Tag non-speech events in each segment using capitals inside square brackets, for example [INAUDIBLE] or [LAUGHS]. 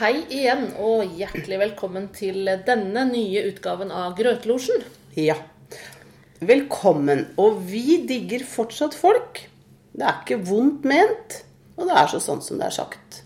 Hei igjen, og hjertelig velkommen til denne nye utgaven av Grøtlosjen. Ja. Velkommen. Og vi digger fortsatt folk. Det er ikke vondt ment, og det er så sånn som det er sagt.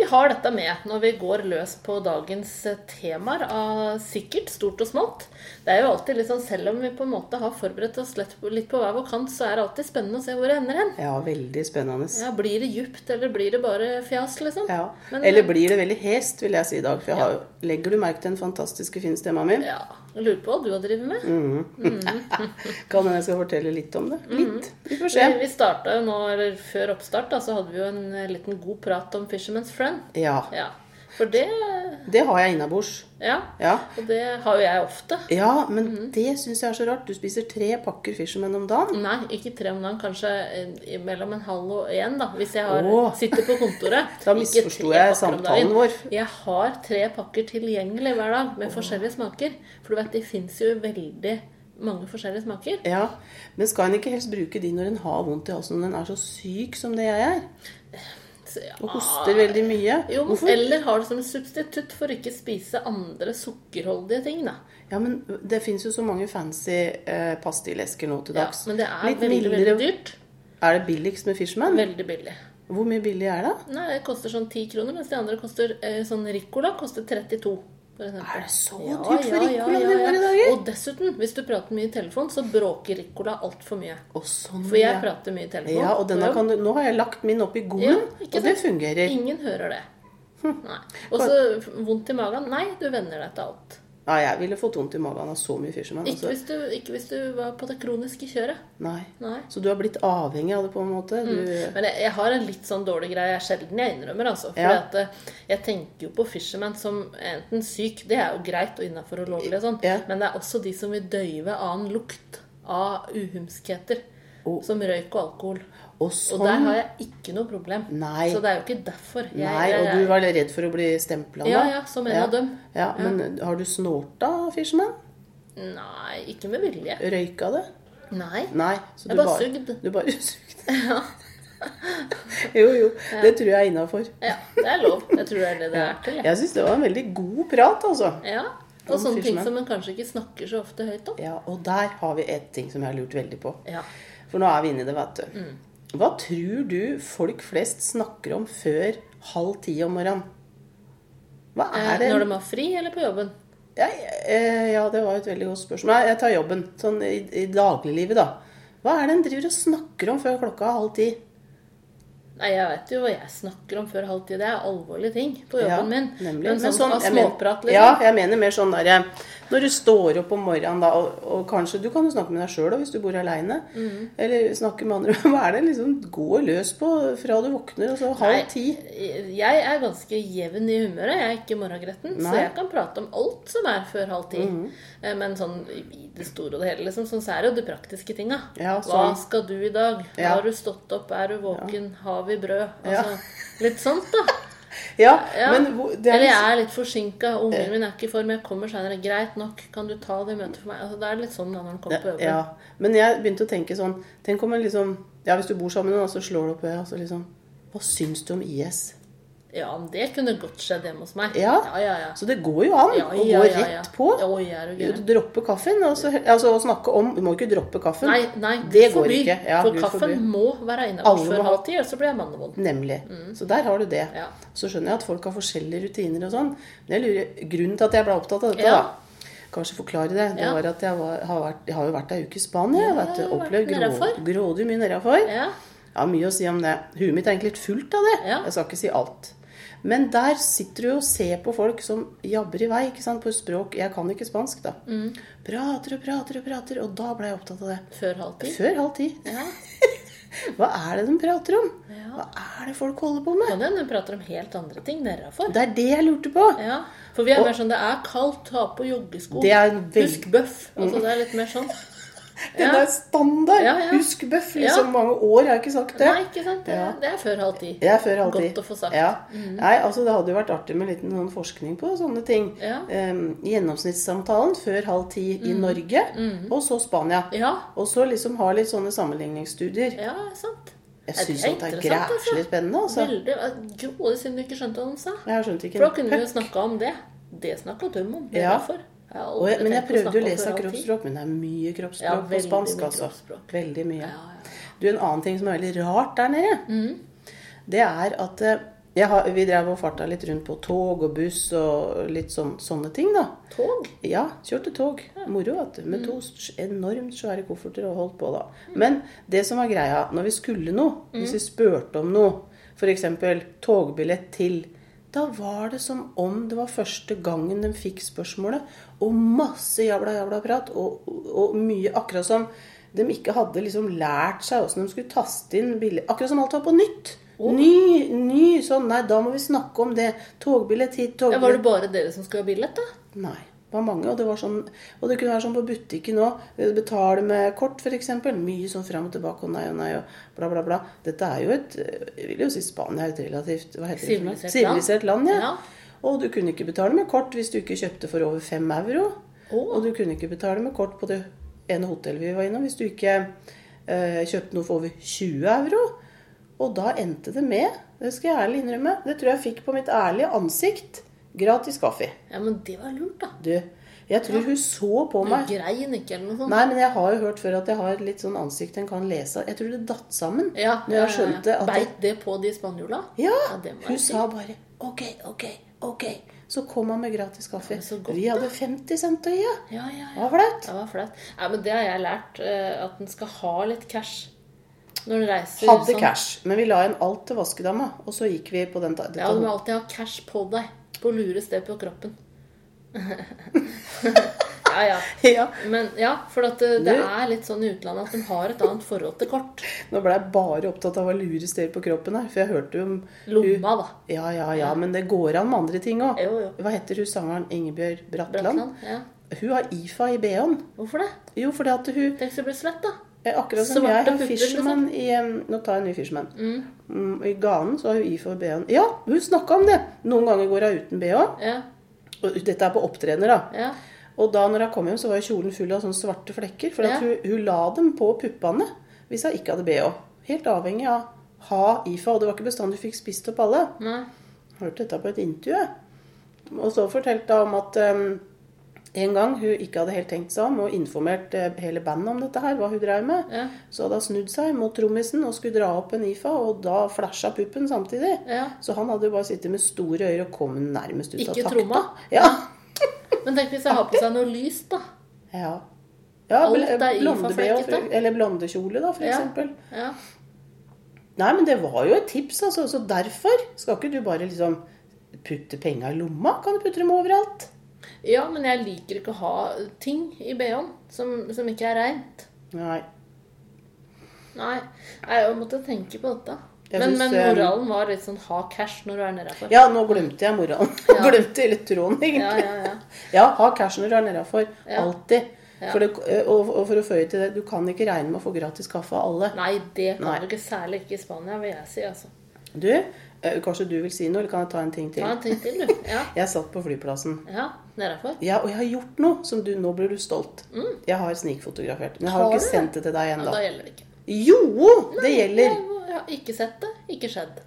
Ja, vi har dette med når vi går løs på dagens temaer av sikkert stort og smått. Det er jo alltid litt sånn, Selv om vi på en måte har forberedt oss litt på, hver vår kant, så er det alltid spennende å se hvor det ender hen. Ja, veldig spennende. Ja, Blir det djupt, eller blir det bare fjas, liksom? Ja. Men- Eller blir det veldig hest, vil jeg si i dag. For jeg har legger du merke til den fantastiske fine stemma mi? Ja, Jeg lurer på hva du har drevet med. [LAUGHS] Kan hende jeg skal fortelle litt om det? Litt. Vi får se. vi starta jo nå, eller Før oppstart da, så hadde vi jo en liten god prat om Fisherman's Friend. Ja. Ja, For det Det har jeg innabords. Ja. Ja. Og det har jo jeg ofte. Ja, men Mhm. det syns jeg er så rart. Du spiser tre pakker Fisherman om dagen. Nei, ikke tre om dagen. Kanskje eh, mellom en halv og én, da. Hvis jeg har, sitter på kontoret. [LAUGHS] Da misforsto jeg samtalen vår. Jeg har tre pakker tilgjengelig hver dag med forskjellige smaker. For du vet, det fins jo veldig mange forskjellige smaker. Ja, Men skal en ikke helst bruke de når en har vondt i halsen, når en er så syk som det jeg er? Ja. Og hoster veldig mye? Jo, Hvorfor? Eller har det som en substitutt for ikke spise andre sukkerholdige ting, da. Ja, men det fins jo så mange fancy eh, pastillesker nå til dags. Ja, men det er Litt veldig, mildere. veldig dyrt. Er det billigst med Fishman? Veldig billig. Hvor mye billig er det? Nei, det koster sånn 10 kroner, mens de andre koster eh, sånn Ricola koster 32. For. Er det så dyrt for Ricola i våre dager? Og dessuten, hvis du prater mye i telefon, så bråker Ricola altfor mye. Sånn, For jeg ja. prater mye i telefon. Ja, og denne kan du, nå har jeg lagt min opp i Ja, og det fungerer. Ingen hører det. Nei. Og så vondt i magen. Nei, du venner deg til alt. Ja, jeg ville fått vondt i magen av så mye Fisherman. Ikke Altså. hvis, du, ikke hvis du var på det kroniske kjøret. Nei. Nei. Så du har blitt avhengig av det på en måte? Du, Men jeg, jeg har en litt sånn dårlig greie. Jeg sjelden jeg innrømmer, altså. For Ja. eh, jeg tenker jo på Fisherman som enten syk, det er jo greit og innafor og lovlig og sånn, Ja. men det er også de som vil døyve annen lukt av uhumskheter. Oh. Som røyk og alkohol. Og Og sånn der har jeg ikke noe problem. Nei. Så det er jo ikke derfor. Jeg, Nei, og du var redd for å bli stempla Ja, ja, som en av dem. Ja, Men har du snorta Fisherman? Nei, ikke med vilje. Røyka det? Nei. Nei. Så Jeg du bare sugd. Du bare [LAUGHS] sugde? [LAUGHS] jo, jo. Det tror jeg er innafor. Ja, det er lov. Jeg tror det er det det [LAUGHS] er til. jeg. Jeg syns det var en veldig god prat, altså. Ja. Og Om sånne ting som man kanskje ikke snakker så ofte høyt om. Ja, Og der har vi et ting som jeg har lurt veldig på. Ja. For nå er vi inne i det, vet du. Mm. Hva tror du folk flest snakker om før halv ti om morgenen? Hva Eh, er det? Når de har fri, eller på jobben? Ja, eh, ja, det var et veldig godt spørsmål. Nei, Jeg tar jobben. Sånn i, i dagliglivet, da. Hva er det en driver og snakker om før klokka er halv ti? Nei, jeg vet jo hva jeg snakker om før halv ti. Det er alvorlige ting på jobben Ja, min. nemlig. Men sånn, jeg småprat, liksom. Ja, jeg mener mer sånn derre Når du står opp om morgenen, da, og, og kanskje Du kan jo snakke med deg sjøl hvis du bor aleine. Mm. Eller snakke med andre. [LAUGHS] Hva er det liksom går løs på fra du våkner, og så halv ti? Jeg er ganske jevn i humøret. Jeg er ikke morgengretten. Så jeg kan prate om alt som er før halv ti. Mm. Men sånn i det store og det hele, liksom, sånn så er det jo de praktiske tinga. Ja, Hva sånn. skal du i dag? Ja. Har du stått opp? Er du våken? Har vi brød? Ja. Altså, Litt sånt, da. [LAUGHS] [LAUGHS] Ja, Ja. men det er Eller jeg liksom- er litt forsinka, ungen min er ikke i form, jeg kommer seinere. Greit nok, kan du ta det møtet for meg? Altså, det er litt sånn da når han kommer på jobben. Ja, men jeg begynte å tenke sånn Tenk om en liksom Ja, hvis du bor sammen med noen, så slår du opp øya, og så liksom Hva syns du om IS? Ja, det kunne godt skjedd hjemme hos meg. Ja. ja, ja. ja. Så det går jo an å ja, gå ja, rett på. Du Du kaffen. Altså, altså å snakke om Du må ikke droppe kaffen. Nei, nei, Det Gud går forby. ikke. Ja, For Gud kaffen forby. må være innafor før halv ti, ellers så blir jeg mannevond. Nemlig. Så der har du det. Mm. Så skjønner jeg at folk har forskjellige rutiner og sånn. Men jeg lurer, grunnen til at jeg ble opptatt av dette, da Kanskje forklare det. Det var at jeg, var, har, vært, jeg har jo vært ei uke i Spania. Ja, vet du. jeg har Opplevd grå, grådig mye nedafor. Ja. Ja, mye å si om det. Huet mitt er egentlig litt fullt av det. Jeg skal ikke si alt. Men der sitter du og ser på folk som jabber i vei ikke sant, på språk Jeg kan ikke spansk, da. Mm. Prater og prater og prater. Og da ble jeg opptatt av det. Før halv ti. Før halv ti. Ja. [LAUGHS] Hva er det de prater om? Ja. Hva er det folk holder på med? Kan hende de prater om helt andre ting nedafor. Det er det jeg lurte på. Ja. For vi er Og- mer sånn det er kaldt, ta på joggesko. Det veldig- Husk bøff. Altså, det er litt mer sånn. Den Ja. er standard. Ja, ja. Husk bøff. Ja. Liksom mange år har jeg ikke sagt det. Nei, ikke sant? Det, Ja. det er før halv ti. Det er før halv ti. Godt å få sagt. Mm. Nei, altså Det hadde jo vært artig med litt sånn forskning på sånne ting. Ja. Em, gjennomsnittssamtalen før halv ti i Norge, og så Spania. Ja, Og så liksom ha litt sånne sammenligningsstudier. ja, sant. Jeg syns det er er altså. græslig spennende, altså. Veldig Grådig synd du ikke skjønte hva de sa. Jeg har skjønt ikke For da kunne vi jo snakka om det. Det snakka de om. Det er Ja. derfor. Jeg men jeg prøvde å å lese av kroppsspråk, men det er mye kroppsspråk på spansk, altså. kroppsspråk. Veldig mye. Ja, ja. Du, en annen ting som er veldig rart der nede, Mm. det er at eh, har, vi drev og farta litt rundt på tog og buss og litt sånn, sånne ting, da. Tog? Ja, kjørte tog. Moro, vet du. Mm. Med to enormt svære kofferter og holdt på, da. Men det som var greia, når vi skulle noe, Mm. hvis vi spurte om noe, f.eks. togbillett til da var det som om det var første gangen de fikk spørsmålet, og masse jabla jabla prat, og, og, mye akkurat som de ikke hadde liksom lært seg åssen de skulle taste inn billig. Akkurat som alt var på nytt. Ny, ny sånn Nei, da må vi snakke om det. Togbillett hit, Ja, togbillett var det bare dere som skulle ha billett, da? Nei. Det var mange, og det, var sånn, og det kunne være sånn på butikken òg. Betale med kort, f.eks. Mye sånn fram og tilbake og nei og nei og bla, bla, bla. Dette er jo et Jeg vil jo si Spania er et relativt hva heter det? Sivilisert land. Sivilisert land. Ja. Ja. Og du kunne ikke betale med kort hvis du ikke kjøpte for over fem euro. Oh. Og du kunne ikke betale med kort på det ene hotellet vi var innom hvis du ikke eh, kjøpte noe for over 20 euro. Og da endte det med, det skal jeg ærlig innrømme, det tror jeg fikk på mitt ærlige ansikt, gratis kaffe. Ja, men det var lurt, da. Du, jeg tror hun så på Du meg. grein ikke, eller noe sånt? Nei, men jeg har jo hørt før at jeg har litt sånn ansikt en kan lese. Jeg tror det datt sammen. Ja, Når jeg skjønte at Beit det på de spanjola? Ja, det hun sa bare OK, OK, OK. Så kom han med gratis kaffe. Ja, godt, Vi hadde 50 cent å gi. Ja, ja, Det ja. var flaut. Det var flaut. Ja, men det har jeg lært, eh, at en skal ha litt cash når reiser. Hadde sånn. cash, men vi la igjen alt til vaskedama. Og så gikk vi på den Ja, du må alltid ha cash på deg. På lure sted på kroppen. [LAUGHS] ja, ja. Ja, Men ja, for at det, det er litt sånn i utlandet at de har et annet forhold til kort. Nå ble jeg bare opptatt av å lure sted på kroppen her. For jeg hørte jo om Lomma, da. Ja, ja, ja, men det går an med andre ting òg. Hva heter hun sangeren Ingebjørg Bratland? Bratland. Ja. Hun har IFA i BH-en. Hvorfor det? Jo, fordi at hun Tenk så du blir svett, da. Eh, Akkurat som Svarte jeg har Fisherman liksom. i Nå tar jeg en ny Fisherman. Mm, I ganen så har hun i BH-en. Ja, hun snakka om det! Noen ganger går hun uten BH. Ja, dette er på opptrener, da. ja. Og da når hun kom hjem, så var jo kjolen full av sånne svarte flekker. For hun, hun la dem på puppene hvis hun ikke hadde BH. Helt avhengig av ha IFA. Og det var ikke bestandig hun fikk spist opp alle. Nei. Hørte dette på et intervju. Og så fortalte hun om at em, en gang hun ikke hadde helt tenkt seg om og informert eh, hele bandet om dette her, hva hun drev med. Ja. Så hadde hun snudd seg mot trommisen og skulle dra opp en IFA, og da flasha puppen samtidig. Ja. Så han hadde jo bare sittet med store øyne og kom nærmest ut av takta. Ikke tromma? [LAUGHS] Ja. Men tenk hvis jeg har på seg noe lyst, da. ja. ja for- eller blondekjole, da, for eksempel. Ja. Nei, men det var jo et tips, altså. Så derfor skal ikke du bare liksom putte penga i lomma. Kan du putte dem overalt? Ja, men jeg liker ikke å ha ting i BH-en som, som ikke er reint. Nei. Nei, jeg måtte tenke på dette. Jeg Men, synes, men moralen var litt sånn ha cash når du er nedafor. Ja, nå glemte jeg moralen. Ja. [LAUGHS] glemte elektronen, egentlig. ja, ja. ja. Ja, ha cash når du er nedafor. Alltid. For det, og, og for å føye til det, du kan ikke regne med å få gratis kaffe av alle. Nei, det kan Nei. du ikke. Særlig ikke i Spania, vil jeg si. altså. Du, kanskje du vil si noe, eller kan jeg ta en ting til? Ta en ting til, du. Ja, [LAUGHS] Jeg satt på flyplassen. ja nedenfor. Ja, og jeg har gjort noe som du Nå blir du stolt. Jeg har snikfotografert. Men jeg har, Mm. Har ikke det? sendt det til deg Ja, da gjelder det ikke. Jo! Det gjelder. Jeg, jeg har ikke sett det. Ikke skjedd.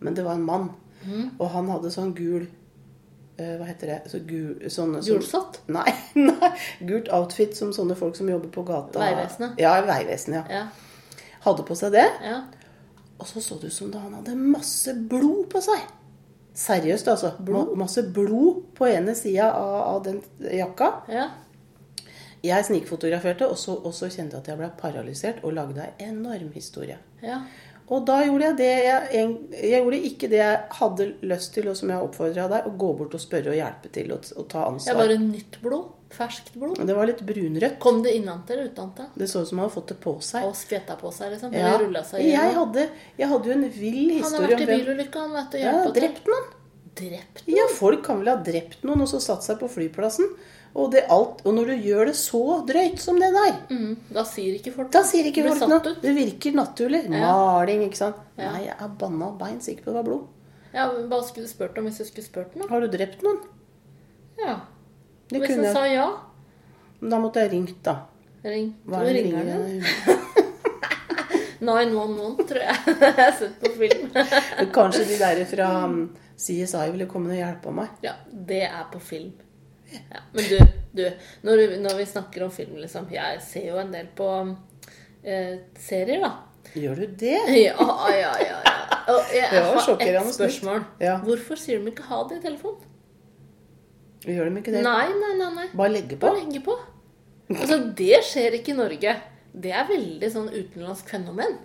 Men det var en mann, Mm. og han hadde sånn gul eh, Hva heter det? Så gul, sånne, som- Gulsott? Nei, [LAUGHS] nei. Gult outfit som sånne folk som jobber på gata. Vegvesenet? Ja, Vegvesenet. Ja. Ja. Hadde på seg det. ja. Og så så det ut som da han hadde masse blod på seg. Seriøst, altså. Blod? Masse blod på ene sida av, av den jakka. ja. Jeg snikfotograferte, og så, og så kjente jeg at jeg ble paralysert og lagde ei enorm historie. ja. Og da gjorde jeg det jeg, jeg gjorde ikke det jeg hadde lyst til, og som jeg oppfordra deg, å gå bort og spørre og hjelpe til og, og ta Det ansvar. er bare nytt blod. Ferskt blod. Det var litt brunrødt. Kom det innantil eller utantil? Det så ut som han hadde fått det på seg. Og skvetta på seg, liksom? Ja. Eller rulla seg Jeg hadde, jeg hadde jo en vill Han har vært i om bilulykke, han vet du. ja, drept noen. drept noen. Ja, folk kan vel ha drept noen og så satt seg på flyplassen. Og, det alt, og når du gjør det så drøyt som det der, Mm, da sier ikke folk da sier ikke folk noe. Det virker naturlig. Ja. Maling, ikke sant. Ja. Nei, jeg er banna bein sikker på det var blod. Ja, men Hva skulle du spurt om hvis du skulle spurt noen? Har du drept noen? Ja. Det Hvis han sa ja, Da måtte jeg ringt, da. ring. Hva er det ringer du? [LAUGHS] den? 911, tror jeg. [LAUGHS] jeg har sett på film. Kanskje de der fra um, CSI ville komme og hjelpe meg. Ja, det er på film. Ja, men du, du når, når vi snakker om film, liksom Jeg ser jo en del på eh, serier, da. Gjør du det? [LAUGHS] Ja, ja, ja. ja. Og jeg Det var sjokkerende et spørsmål. Ja. Hvorfor sier de ikke ha det i telefonen? Gjør de ikke det? Nei, nei, nei. nei. Bare legge på? Bare legge på. Altså, det skjer ikke i Norge. Det er veldig sånn utenlandsk fenomen.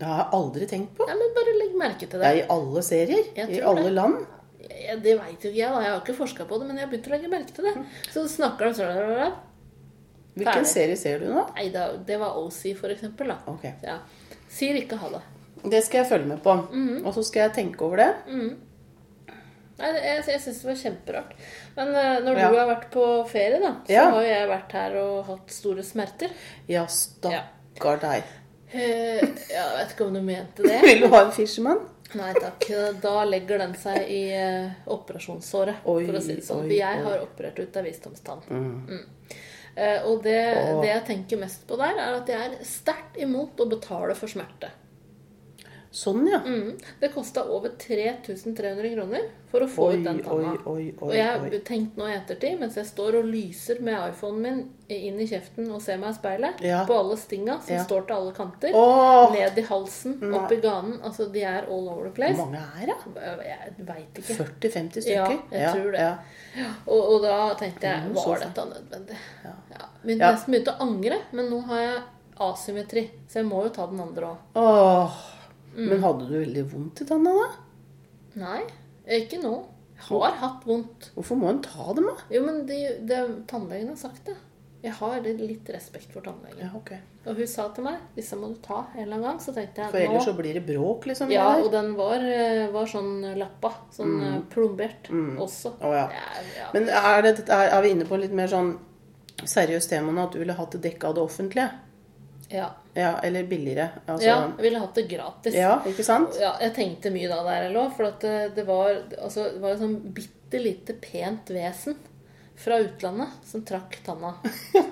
Det har jeg aldri tenkt på. Ja, men bare legg merke til Det det. er i alle serier. I alle land. Ja, det veit jo ikke jeg, da. Jeg har ikke forska på det, men jeg har begynt å legge merke til det. [LAUGHS] Så snakker de sånn Hvilken serie ser du nå? Nei, det var OC, for eksempel, da. Okay. Ja. Sier ikke ha det. Det skal jeg følge med på. Mhm. Og så skal jeg tenke over det. Nei, jeg, jeg syns det var kjemperart. Men eh, når Ja. du har vært på ferie, da, så Ja. har jo jeg vært her og hatt store smerter. Ja, stakkar deg. Uh, jeg vet ikke om du mente det. [LAUGHS] Vil du ha en Fisherman? Nei takk. Da legger den seg i operasjonssåret, operasjonsåret, Oi, for å si det sånn. For jeg har operert ut av visdomstann. Mm. Eh, og det, det jeg tenker mest på der, er at jeg er sterkt imot å betale for smerte. Sånn, ja. Mm. Det kosta over 3300 kroner for å få Oi, ut den oi, tanna. oi, Og jeg har tenkt nå i ettertid, mens jeg står og lyser med iPhonen min inn i kjeften og ser meg i speilet, Ja. på alle stinga som Ja. står til alle kanter, Åh, ned i halsen, opp i ganen Altså, de er all over the place. hvor mange er det? Jeg veit ikke. 40-50 stykker? Ja, jeg tror det. Ja. Og, og da tenkte jeg Mm, Var dette nødvendig? Ja. Ja. Min Ja. nesten begynte å angre, men nå har jeg asymmetri, så jeg må jo ta den andre òg. Mm. Men hadde du veldig vondt i tanna da? Nei, ikke nå. Jeg har hatt vondt. Hvorfor må en ta dem, da? Jo, men de, det, tannlegen har sagt det. Jeg har litt respekt for tannlegen. Ja, okay. Og hun sa til meg disse må du ta en eller annen gang. Så tenkte jeg For ellers så blir det bråk, liksom? Ja, og den var, eh, var sånn lappa. Sånn mm. plombert også. Å, ja. Ja, ja. Men er, det, er, er vi inne på litt mer sånn seriøst tema nå, at du ville hatt det dekka av det offentlige? Ja. Ja, eller billigere? Altså, ja, jeg ville hatt det gratis. ja, ikke sant? Ja, jeg tenkte mye da der lå, for det, det var altså, det var et sånn bitte lite pent vesen fra utlandet som trakk tanna. [LAUGHS]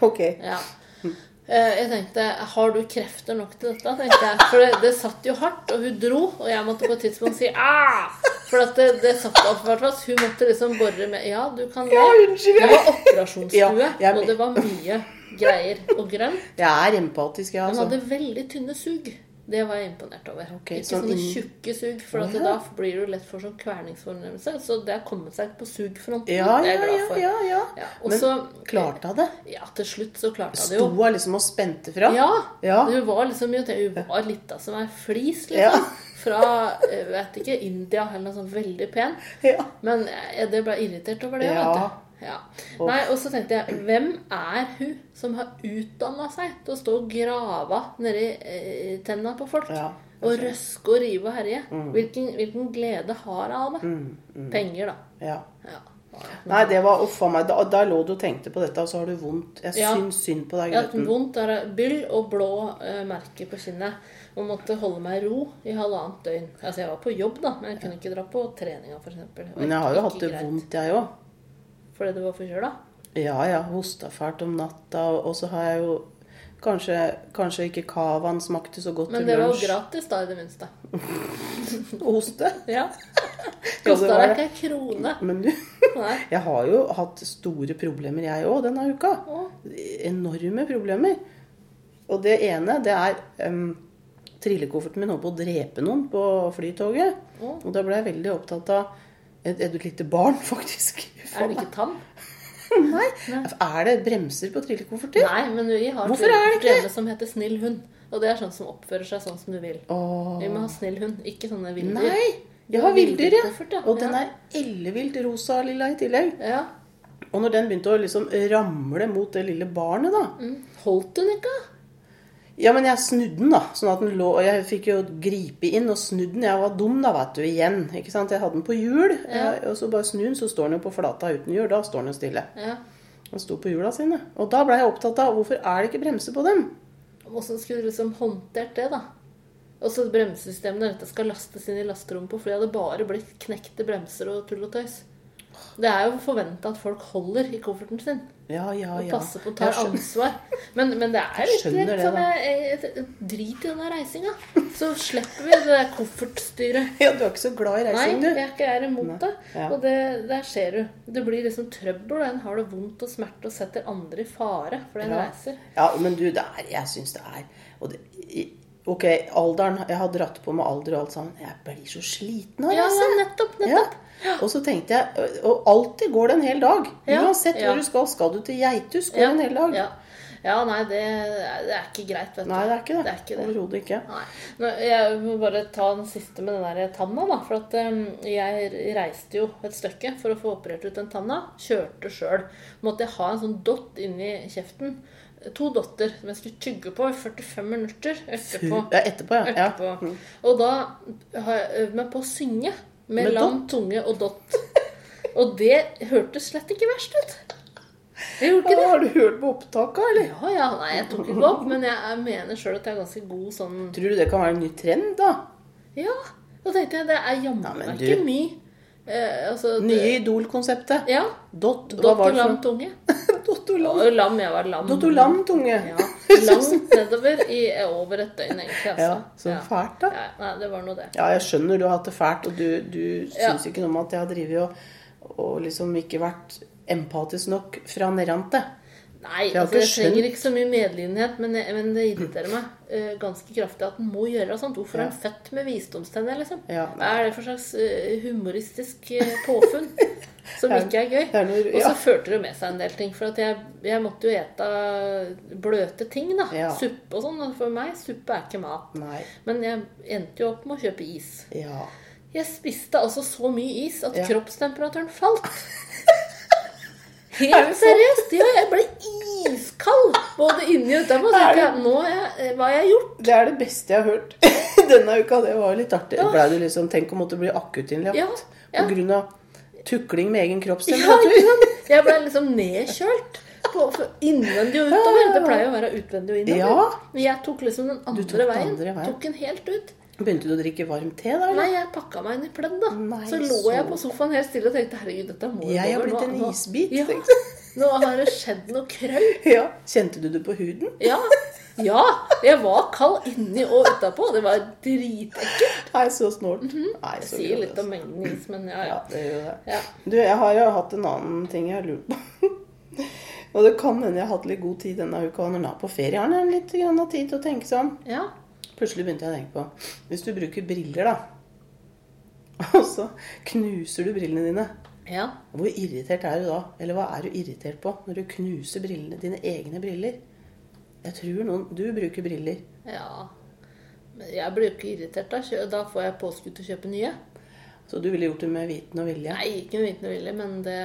Ok. Ja. Eh, Jeg tenkte Har du krefter nok til dette? tenkte jeg. For det, det satt jo hardt, og hun dro, og jeg måtte på et tidspunkt si ah! For at det, det satt opp hvert fall. Hun måtte liksom bore med Ja, du kan le. Ja. Det var [LAUGHS] operasjonsstue, Ja, og det var mye greier og grønt. Jeg er empatisk, jeg, Den altså. hadde veldig tynne sug. Det var jeg imponert over. Okay, ikke sånn sånne inn- tjukke sug, for ja. da blir du lett for sånn kverningsfornemmelse. Så det har kommet seg på sugfronten. Ja, det er ja, jeg glad ja, for. ja, ja. Ja, Men så klarte hun det? Ja, til slutt så klarte hun det jo. Sto hun liksom og spente fra? Ja. Ja. Hun var liksom Hun var litt av som ei flis, liksom. Ja. Fra jeg vet ikke, India eller noe sånt veldig pen. Ja. Men jeg, det ble irritert over det. Ja. vet du. Ja. Nei, Og så tenkte jeg Hvem er hun som har utdanna seg til å stå og grave nedi eh, tenna på folk? Ja, og røske og rive og herje? Hvilken, hvilken glede har hun av det? Penger, da. ja. Ja. Nei, det var uff a meg. Da, da lå du og tenkte på dette, og så har du vondt. Jeg Ja. syns synd på deg, har hatt vondt er byll og blå eh, merker på kinnet. Og måtte holde meg i ro i halvannet døgn. Altså, jeg var på jobb, da, men jeg kunne ikke dra på treninga, f.eks. Men jeg har jo hatt det vondt, jeg òg. Fordi du var forkjøla? Ja, ja. hosta fælt om natta, og så har jeg jo Kanskje, kanskje ikke cavaen smakte så godt Men til det var jo gratis, da, i det minste. [LAUGHS] Hoste? Ja. Ja, Kosta ja, deg ikke ei krone. Men du, [LAUGHS] jeg har jo hatt store problemer, jeg òg, denne uka. Åh. Enorme problemer. Og det ene, det er um, Trillekofferten min holdt på å drepe noen på flytoget. Åh. Og da ble jeg veldig opptatt av et, et lite barn, faktisk. Er det ikke tam? Nei. Er det bremser på trillekofferter? Nei, men vi har Hvorfor er det ikke som heter Snill hund. Og det er sånn som oppfører seg sånn som du vil. Åh. Vi må ha snill hund, ikke sånne villdyr. Nei! Jeg har villdyr, ja. ja. Og den er ellevilt rosa lilla i tillegg. Ja. Og når den begynte å liksom ramle mot det lille barnet, da Mm. Holdt hun ikke? Ja, men jeg snudde den, da. Sånn at den lå Og jeg fikk jo gripe inn og snudde den. Jeg var dum, da, vet du, igjen. Ikke sant? Jeg hadde den på hjul. Ja. eh, Og så bare snu den, så står den jo på flata uten hjul. Da står den jo stille. Ja. Den sto på hjula sine. Og da ble jeg opptatt av hvorfor er det ikke bremser på dem? Åssen skulle du liksom håndtert det, da? Og så bremsesystemet når dette skal lastes inn i lasterommet på, for det hadde bare blitt knekte bremser og tull og tøys. Det er jo forventa at folk holder i kofferten sin. Ja, ja, Og passe passer på å ta ansvar. Men, men det er litt, det, sånn jeg, jeg, Drit i den der reisinga. Så slipper vi det der koffertstyret. Ja, du er ikke så glad i Nei, reising, jeg du. er ikke jeg er imot det. Ja. Og det, der ser du. Det blir liksom trøbbel. En har det vondt og smerte og setter andre i fare fordi en Ja. reiser. Ja, men du, det er Jeg syns det er og det, Ok, alderen Jeg har dratt på med alder og alt sammen. Jeg blir så sliten av å Ja, reise. ja, nettopp. Ja. Og så tenkte jeg Og alltid går det en hel dag. Uansett hvor du skal. Skal du til Geithus, går det en hel dag. Ja, ja nei, det, det er ikke greit, vet du. Nei, det er ikke det. Det det. Overhodet ikke. Nei. Nå, jeg må bare ta den siste med den der tanna, da. For at um, jeg reiste jo et stykke for å få operert ut den tanna. Kjørte sjøl. Måtte jeg ha en sånn dott inni kjeften. To dotter som jeg skulle tygge på i 45 minutter etterpå. Ja, etterpå, ja. ja. Mm. Og da har jeg øvd meg på å synge med, Med lam tunge og dott. Og det hørtes slett ikke verst ut. Jeg gjorde ikke det. Har du hørt på opptaket, eller? Ja, ja, nei, jeg tok ikke opp, men jeg mener sjøl at jeg er ganske god sånn Tror du det kan være en ny trend, da? Ja. Da tenkte jeg det er Ja, jammen du- ikke mye. Eh, altså, det- Nye Idol-konseptet. Ja. Dott. Dott var og lam tunge. [LAUGHS] Dott og lam. Og lam, jeg var lam. Dott og lam tunge. Ja. Langt nedover i over et døgn, egentlig. Altså. Ja, så fælt, da. Ja, nei, det var nå det. Ja, jeg skjønner du har hatt det fælt, og du, du Ja. syns ikke noe om at jeg har drevet og, og liksom ikke vært empatisk nok fra nedentil. Nei, Jeg altså, jeg trenger ikke så mye medlidenhet, men, jeg, men det irriterer meg uh, ganske kraftig at en må gjøre sånt. Hvorfor er en født med visdomstenner, liksom? Ja. Hva er det for slags uh, humoristisk eh, påfunn [LAUGHS] som ikke er gøy? er noe- Og så førte det med seg en del ting. For at jeg, jeg måtte jo ete bløte ting, da. Ja. Suppe og sånn. For meg, suppe er ikke mat. Nei. Men jeg endte jo opp med å kjøpe is. Ja. Jeg spiste altså så mye is at Ja. kroppstemperaturen falt. [LAUGHS] Helt seriøst. Ja, jeg ble iskald både inni og utenpå. Så tenkte jeg, nå jeg, hva har jeg gjort? Det er det beste jeg har hørt [LAUGHS] denne uka. Det var jo litt artig. Ja. Blei du liksom Tenk å måtte bli akuttinnlagt Ja, ja. av tukling med egen kroppstemperatur. Ja? Jeg ble liksom nedkjølt. På, innvendig og utover. Det pleier å være utvendig og innover. Ja. Men jeg tok liksom den andre, tok den veien. andre veien. Tok den helt ut. Begynte du å drikke varm te da? eller? Nei, jeg pakka meg inn i pledd, da. Nei, så lå så- jeg på sofaen helt stille og tenkte herregud, dette må jo Jeg har blitt en nå- isbit, Ja, [LAUGHS] nå har det skjedd noe krøll. [LAUGHS] Ja. Kjente du det på huden? Ja. ja. Jeg var kald inni og utapå. Det var dritekkelt. [LAUGHS] Nei, så snålt. Nei, Det så sier litt altså. om mengden is, men ja, Ja, det gjør det. ja. Du, jeg har jo hatt en annen ting jeg har lurt på. Og det kan hende jeg har hatt litt god tid denne uka. Når en er på ferie, har en litt tid til å tenke seg om. ja. Plutselig begynte jeg å tenke på Hvis du bruker briller, da, [LAUGHS] og så knuser du brillene dine, ja. hvor irritert er du da? Eller hva er du irritert på når du knuser brillene, dine egne briller? Jeg tror noen Du bruker briller. Ja. Men jeg blir jo ikke irritert da. Da får jeg påskudd til å kjøpe nye. Så du ville gjort det med viten og vilje? Nei, ikke med viten og vilje, men det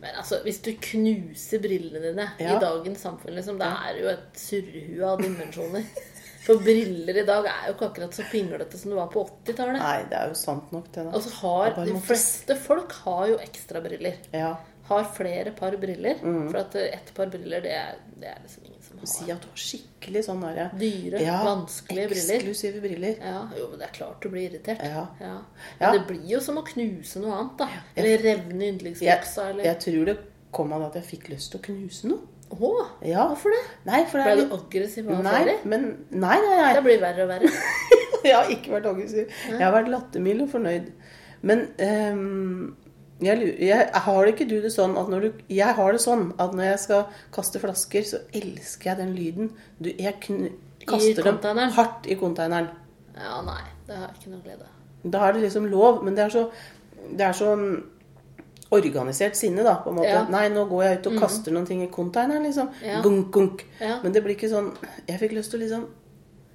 Men altså, hvis du knuser brillene dine Ja. i dagens samfunn, liksom, det er jo et surrehue av dimensjoner. [LAUGHS] For briller i dag er jo ikke akkurat så pinglete som det var på 80-tallet. Nei, det er jo sant nok, det. da. Altså har, Jeg De fleste folk har jo ekstrabriller. Ja. Har flere par briller. For at eh, ett par briller, det er, det er liksom ingen som har. Si at du har skikkelig sånn derre Dyre, vanskelige briller. Eksklusive briller. Ja, jo, men det er klart du blir irritert. Ja. Ja. Ja. Men det blir jo som å knuse noe annet, da. Eller revne Jeg, yndlingsbuksa, eller jeg tror det kom av at jeg fikk lyst til å knuse noe. Å, Ja. hvorfor det? Nei, for det Ble du aggressiv av Nei, ferie? men Nei, nei, nei. Det blir verre og verre. [LAUGHS] Jeg har ikke vært aggressiv. Jeg har vært lattermild og fornøyd. Men um, jeg, jeg, har ikke du det sånn at når du Jeg har det sånn at når jeg skal kaste flasker, så elsker jeg den lyden. Du, jeg kn, kaster dem hardt i konteineren. Ja, nei. Det har jeg ikke noe glede av. Da er det liksom lov, men det er så, det er så mm, organisert sinne, da, på en måte. Ja. Mhm. Nei, nå går jeg ut og kaster noen ting i konteineren, liksom. Ja. Gunk, gunk. Ja. Men det blir ikke sånn Jeg fikk lyst til å liksom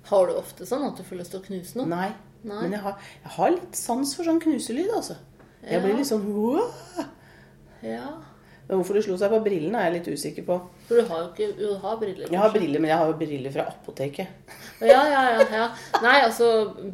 Har du ofte sånn at du får lyst til å knuse noe? Nei. Nei. Men jeg har, jeg har litt sans for sånn knuselyd, altså. Jeg blir litt sånn «Wow!» Ja. Men hvorfor du slo seg på brillene, er jeg litt usikker på. For du har jo ikke Du har briller. Jeg har briller, men jeg har jo briller fra apoteket. [LAUGHS] Ja, ja, ja, ja. Nei, altså,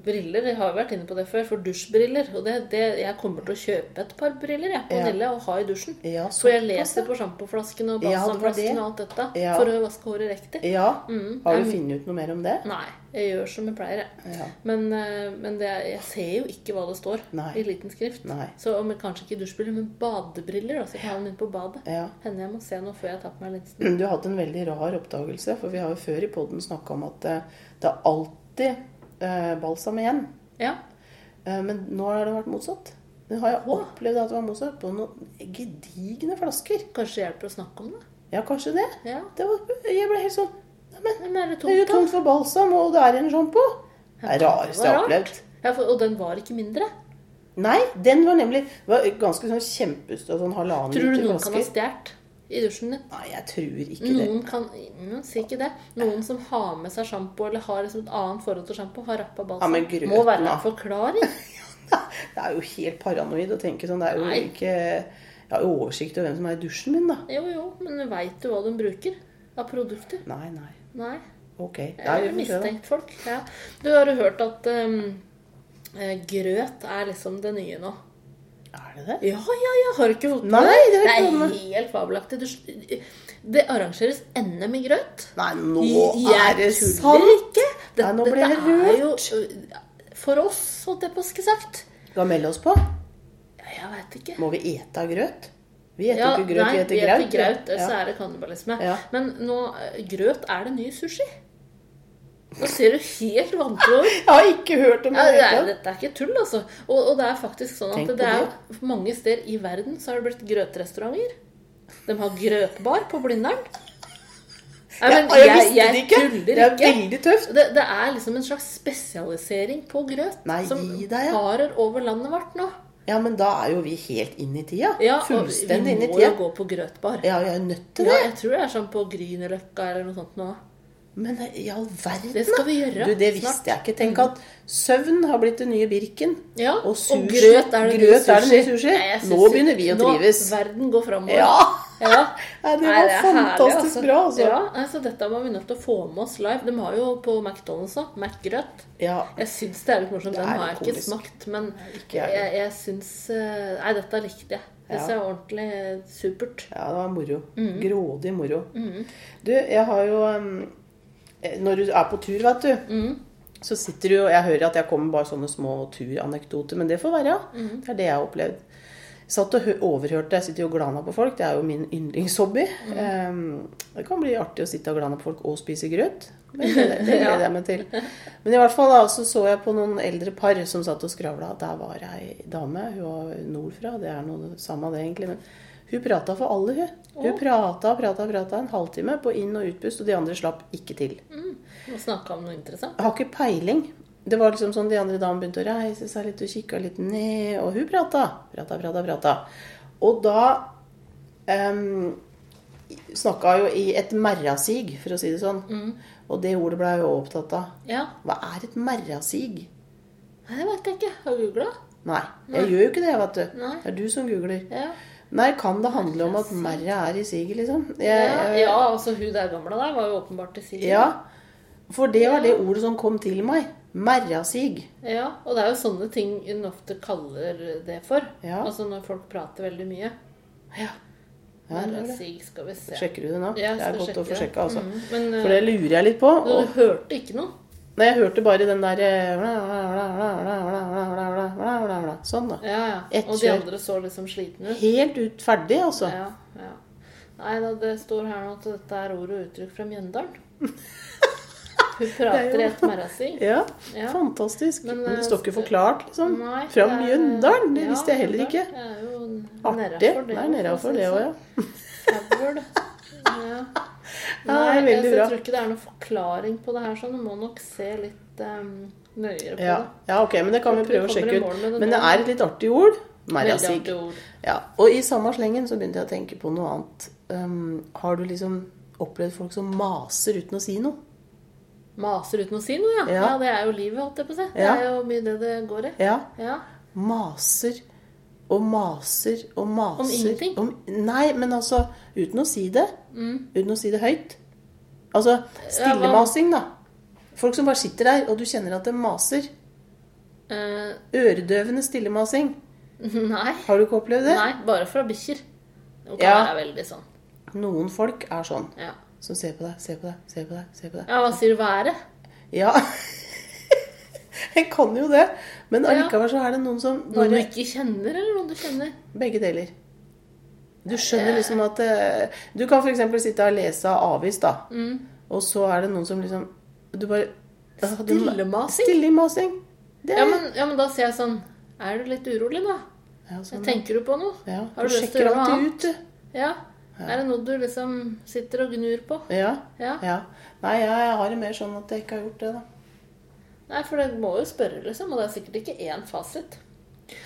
briller Jeg har jo vært inne på det før. For dusjbriller. Og det, det, jeg kommer til å kjøpe et par briller jeg, på Ja. Nille og ha i dusjen. Ja, For jeg leser på sjampoflasken og balsamflasken og alt dette for å vaske håret riktig. Ja. Mm. Har du funnet ut noe mer om det? Nei, Jeg gjør som jeg pleier, jeg. Ja. Men, eh, men det, jeg ser jo ikke hva det står Nei. i liten skrift. Nei. Så om jeg kanskje ikke dusjbriller, men badebriller, da, så jeg kan ha den inn på badet. Ja. Hender jeg må se noe før jeg tar på meg linsen. [CLEARS THROAT] Du har hatt en veldig rar oppdagelse, for vi har jo før i poden snakka om at eh, det er alltid eh, balsam igjen. Ja. Eh, men nå har det vært motsatt. Nå har jeg opplevd at det var motsatt på noen gedigne flasker. Kanskje det hjelper å snakke om det? Ja, kanskje det. Ja. det var, jeg ble helt sånn Neimen, Men er det det er jo tomt, for balsam, og det er en sjampo. Det er det rareste jeg har opplevd. Ja, for, og den var ikke mindre. Nei, den var nemlig var ganske sånn kjempestor. Sånn halvannen Tror du noen noen kan ha flasker. stjålet i dusjen din? Nei, jeg tror ikke det. Noen kan noen sier ikke det. Noen som har med seg sjampo eller har liksom et annet forhold til sjampo, har rappa balsam. Ja, men grøten, Må være en forklaring. [LAUGHS] Det er jo helt paranoid å tenke sånn. Det er jo Nei. ikke Jeg har jo oversikt over hvem som er i dusjen min, da. Jo, jo, men veit du hva de bruker av produkter? Nei, nei. Nei. Ok. Jeg har mistenkt folk. Ja. Du har jo hørt at um, grøt er liksom det nye nå. Er det det? Ja, ja, ja, har du ikke fått med det Det er helt fabelaktig. Du, det arrangeres NM i grøt. Nei, nå Jeg er det tull. ikke. Det, Nei, nå ble jeg dette rørt. jo For oss, holdt jeg på å skulle sagt. Skal melde oss på? Ja, jeg veit ikke. Må vi ete av grøt? Vi eter Ja, ikke grøt, nei, vi heter graut. graut, ja. så er det kannibalisme. Ja. Men nå, grøt er det nye sushi. Nå ser du helt vantro ut. [LAUGHS] Jeg har ikke hørt om Ja, det. det er, dette er ikke tull, altså. Og, og det er faktisk sånn at det, det er mange steder i verden så har det blitt grøtrestauranter. De har grøtbar på Blindern. Nei, men jeg, jeg, det jeg ikke. tuller Det er ikke. veldig tøft. Det, det er liksom en slags spesialisering på grøt Nei, som farer over landet vårt nå. Ja, men da er jo vi helt inn i tida. Ja, og Fullstendig inn vi må jo gå på grøtbar. Ja, vi er nødt til det. Ja, jeg tror det er sånn på Grünerløkka eller noe sånt nå. Men i all verden, Det skal vi gjøre Du, det snart. visste jeg ikke. Tenk at søvn har blitt det nye Birken. Ja, Og sushi- grøt er det nye sushi. er det nye sushi. Nei, Nå begynner vi å trives. nå- Verden går framover. Ja! Ja. ja det Nei, var fantastisk herlig, fantastisk bra, altså. Ja, altså Dette var vi nødt til å få med oss live. De har jo på McDonald's òg McGrøt. Ja. Jeg syns det er litt morsomt. Den har jeg ikke smakt, men ikke jeg jeg, jeg syns eh, Nei, dette likte jeg. Det Ja. er ordentlig supert. Ja, det var moro. Mm. Grådig moro. Du, jeg har jo um, Når du er på tur, vet du, Mm. så sitter du og Jeg hører at jeg kommer bare sånne små turanekdoter, men det får være. Mm. Det er det jeg har opplevd. Satt og overhørte Jeg sitter jo og glana på folk. Det er jo min yndlingshobby. Mm. Um, det kan bli artig å sitte og glana på folk og spise grøt. Men det, det gleder jeg meg til. [LAUGHS] Men i hvert fall da, så så jeg på noen eldre par som satt og skravla. Der var ei dame. Hun var nordfra. Det er noe samme det, egentlig. Men hun prata for alle, hun. Hun Å. prata og prata, prata en halvtime på inn- og utpust, og de andre slapp ikke til. Mm. snakka om noe interessant. Jeg har ikke peiling. Det var liksom sånn De andre damene begynte å reise seg litt og kikka litt ned, og hun prata. Prata, prata, prata. Og da um, snakka jo i et merrasig, for å si det sånn. Og det ordet ble jeg jo opptatt av. Ja. Hva er et merrasig? Nei, det vet jeg ikke. Har du googla? Nei, jeg gjør jo ikke det, vet du. Nei. Det er du som googler. Ja. Nei, kan det handle om at merra er i siget, liksom? Jeg, Ja, jeg- ja, altså hun der gamle der var jo åpenbart i siget. ja. For det var det ordet som kom til meg. Merrasig. Ja, og det er jo sånne ting en ofte kaller det for. Ja. Altså når folk prater veldig mye. Ja. Ja, det er det. Sig, skal vi se. Sjekker du det nå? Ja, det er godt å få sjekka, altså. Mm, men, For det lurer jeg litt på. Du Og, hørte ikke noe? nei, jeg hørte bare den der eh, Sånn, da. Ja, ja. Og de andre så liksom slitne ut. Helt ut ferdig, altså. Ja, ja. Nei da, det står her nå at dette er ord og uttrykk fra Mjøndalen. [LAUGHS] Hun prater i et merrasig. Ja, Ja. fantastisk. Men, Men, det eh, står ikke forklart, liksom. Nei, Fra Mjøndalen, det visste jeg heller ikke. Det er jo Artig. Det er nedafor for det òg, [LAUGHS] ja. Nei, er veldig jeg, bra. jeg tror ikke det er noen forklaring på det her, så du må nok se litt um, nøyere på Ja. det. ja, ok, men det kan vi prøve å sjekke ut. det Men det er et litt artig ord. Veldig Merrasig. Ja, og i samme slengen så begynte jeg å tenke på noe annet. Um, har du liksom opplevd folk som maser uten å si noe? Maser uten å si noe, ja. Ja. ja. Det er jo livet, holdt jeg på å si. Det er jo mye det det går i. Ja. Ja. Maser og maser og maser. Om ingenting? Om- nei, men altså uten å si det. Mm. Uten å si det høyt. Altså stillemasing, da. Folk som bare sitter der, og du kjenner at det maser. Uh, Øredøvende stillemasing. [LAUGHS] nei. Har du ikke opplevd det? Nei, bare fra bikkjer. Ja. sånn. Noen folk er sånn. Ja. Som ser på deg, ser på deg, ser på deg. ser på deg. ja, hva sier du? Hva er det? Ja. [LAUGHS] En kan jo det. Men allikevel så er det noen som bare Noen du ikke kjenner, eller noen du kjenner? Begge deler. Du skjønner liksom at eh, Du kan f.eks. sitte og lese avis, da. Mm. Og så er det noen som liksom Du bare du- Stillemasing? Stillemasing. Det Ja men, ja, men da sier jeg sånn Er du litt urolig, da? ja, sånn, Tenker du på noe? ja. Har Du du sjekker alltid ut, du. Ja. Er det noe du liksom sitter og gnur på? Ja. Ja. ja. Nei, jeg, har det mer sånn at jeg ikke har gjort det, da. Nei, for det må jo spørre, liksom. Og det er sikkert ikke én fasit.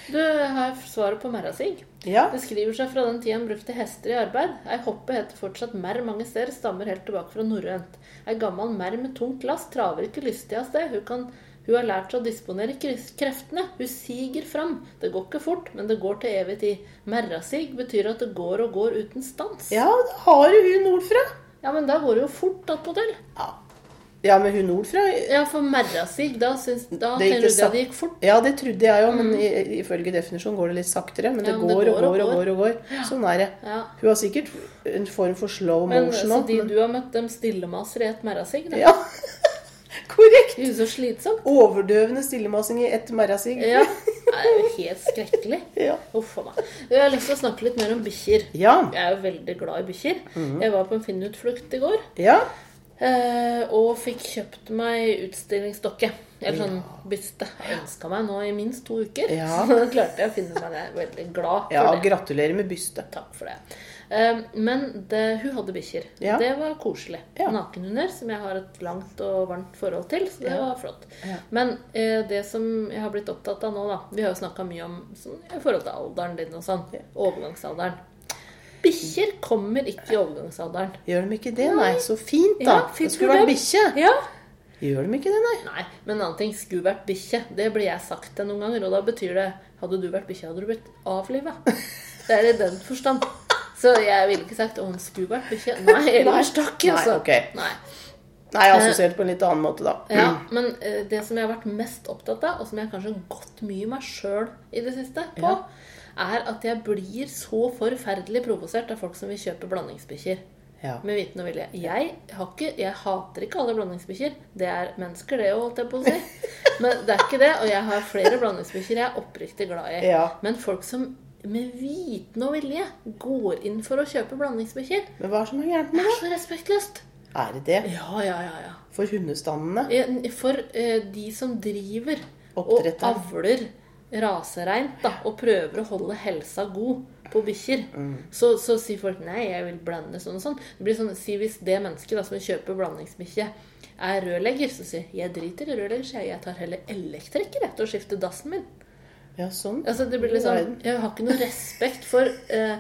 Du har svaret på merrasig. Ja. Det skriver seg fra den tida han brukte hester i arbeid. Ei hoppe heter fortsatt merr mange steder, stammer helt tilbake fra norrønt. Ei gammal merr med tungt lass traver ikke lystig av sted. Hun, kan, hun har lært seg å disponere kreftene. Hun siger fram. Det går ikke fort, men det går til evig tid. Merrasig betyr at det går og går uten stans. ja, det har hun nordfra. Ja, men da går det jo fort attpåtil. Ja. ja, men hun nordfra Ja, for merrasig, da, syns, da Det tenker du det gikk fort. Ja, det trodde jeg jo, men i- ifølge definisjonen går det litt saktere. Men det, Ja, men det går, og går og går og går. og går. Sånn er det. Ja. Hun har sikkert en form for slow Men motion så de de du har møtt, dem stillemaser i et merrasig? Ja, korrekt. Er så slitsomt. Overdøvende stillemasing i ett merrasig. Ja, det er jo helt skrekkelig. [LAUGHS] Ja. Uff a meg. Jeg har lyst til å snakke litt mer om bikkjer. Ja. Jeg er jo veldig glad i bikkjer. Mhm. Jeg var på en Finnutflukt i går ja. eh, og fikk kjøpt meg utstillingsdokke. Eller sånn byste. Jeg ønska meg nå i minst to uker. Ja. [LAUGHS] Så da klarte jeg å finne meg det. Veldig glad for ja det. gratulerer med bystet. Takk for det. Eh, Men det, hun hadde bikkjer. Ja. Det var koselig. Ja. Nakenhunder, som jeg har et langt og varmt forhold til. Så det Ja. var flott. Men eh, det som jeg har blitt opptatt av nå, da Vi har jo snakka mye om sånn, i forhold til alderen din og sånn. Overgangsalderen. Bikkjer kommer ikke i overgangsalderen. Gjør de ikke det? Nei, så fint, da. Det skulle vært bikkje. Ja. Gjør de ikke det, nei? Nei, men en annen ting skulle vært bikkje. Det blir jeg sagt til noen ganger. Og da betyr det Hadde du vært bikkje, hadde du blitt avliva. [LAUGHS] Det er i den forstand. Så jeg ville ikke sagt 'å, hun skulle vært bekjent'. Nei, ellers takk. Nei, Altså. ok. Nei. Nei, assosiert på en litt annen måte, da. Ja, men eh, det som jeg har vært mest opptatt av, og som jeg kanskje har gått mye meg sjøl i det siste på, Ja. er at jeg blir så forferdelig provosert av folk som vil kjøpe blandingsbikkjer. Ja. Med viten og vilje. Jeg, har ikke, jeg hater ikke alle blandingsbikkjer. Det er mennesker, det òg, holdt jeg på å si. [LAUGHS] Men det er ikke det. Og jeg har flere blandingsbikkjer jeg er oppriktig glad i. Ja. Men folk som med viten og vilje går inn for å kjøpe blandingsbikkjer, Men hva er det som er gærent det Det er så respektløst. Er det det? Ja, ja, ja. ja. For hundestandene? For eh, de som driver og avler rasereint da, og prøver å holde helsa god på bikkjer, Mm. så, så sier folk nei, jeg vil blande sånn og sånn. Det blir sånn, si Hvis det mennesket da, som kjøper kjøpe blandingsbikkje, er rørlegger, så sier jeg driter i rørlegger, så jeg, jeg tar heller elektriker jeg, til å skifte dassen min. Ja, sånn. Altså, det blir sånn, Jeg har ikke noe respekt for eh,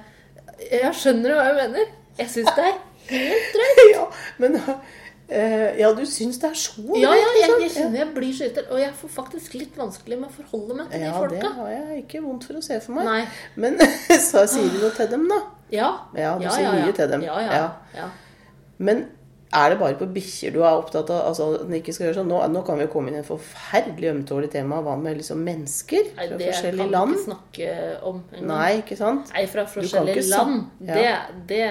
Jeg skjønner hva jeg mener. Jeg syns det er helt drøyt. [LAUGHS] Ja, men eh, Ja, du syns det er så Ja, ja, jeg, liksom? jeg kjenner jeg blir så. Og jeg får faktisk litt vanskelig med å forholde meg til de folka. Ja, det har jeg ikke vondt for å se for meg. Nei. Men [LAUGHS] så sier du noe til dem, da? Ja. Ja, du sier mye til dem. Ja, ja. Ja. ja. Men er det bare på bikkjer du er opptatt av altså, at den ikke skal gjøre sånn? Nå, nå kan vi jo komme inn i et forferdelig ømtålig tema. Hva med liksom mennesker Nei, fra det kan vi ikke snakke om engang. Nei, ikke sant? Nei, fra forskjellige land. Ja. Det,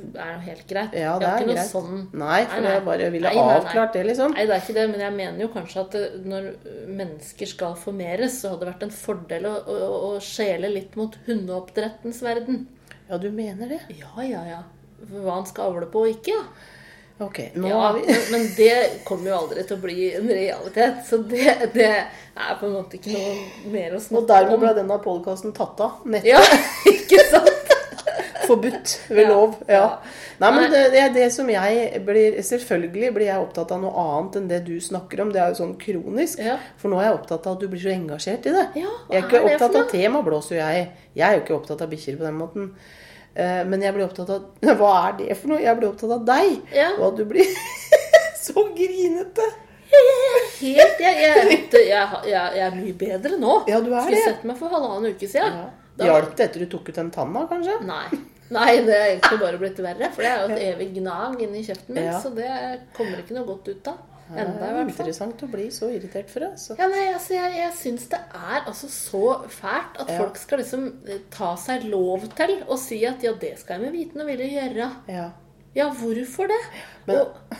det er jo helt greit. Ja, det er greit. Sånn... Nei, for jeg bare ville Nei, nei, nei. avklart det, liksom. Nei, det er ikke det, men jeg mener jo kanskje at når mennesker skal formeres, så hadde det vært en fordel å, å, å skjele litt mot hundeoppdrettens verden. Ja, du mener det? Ja, ja, ja. Hva han skal avle på og ikke, ja. Ok, nå Ja, har vi men, det kommer jo aldri til å bli en realitet. Så det, det er på en måte ikke noe mer å snakke om. Og dermed ble denne podkasten tatt av. nettopp. Ja, [LAUGHS] ikke sant? forbudt ved Ja. lov. Ja. Nei, men det, det er det som jeg blir Selvfølgelig blir jeg opptatt av noe annet enn det du snakker om. Det er jo sånn kronisk. Ja. For nå er jeg opptatt av at du blir så engasjert i det. Ja, hva jeg er ikke er det for opptatt av noe? tema, blåser jo jeg. Jeg er jo ikke opptatt av bikkjer på den måten. Eh, Men jeg blir opptatt av [LAUGHS] Hva er det for noe? Jeg blir opptatt av deg. Ja. Og at du blir [LAUGHS] så grinete. Helt, jeg, jeg, jeg, jeg, jeg er mye bedre nå. Ja, du er Skulle det. sett meg for halvannen uke siden. Ja. Da- Hjalp det etter du tok ut den tanna, kanskje? Nei. Nei, det er egentlig bare blitt verre. For det er jo et evig gnag inni kjeften min. Ja. Så det kommer ikke noe godt ut av. Det Enda, i er interessant å bli så irritert for det. Så. Ja, nei, altså, jeg, jeg syns det er altså så fælt at Ja. folk skal liksom eh, ta seg lov til å si at ja, det skal jeg med viten og vilje gjøre. Ja. Ja, hvorfor det? Men- og,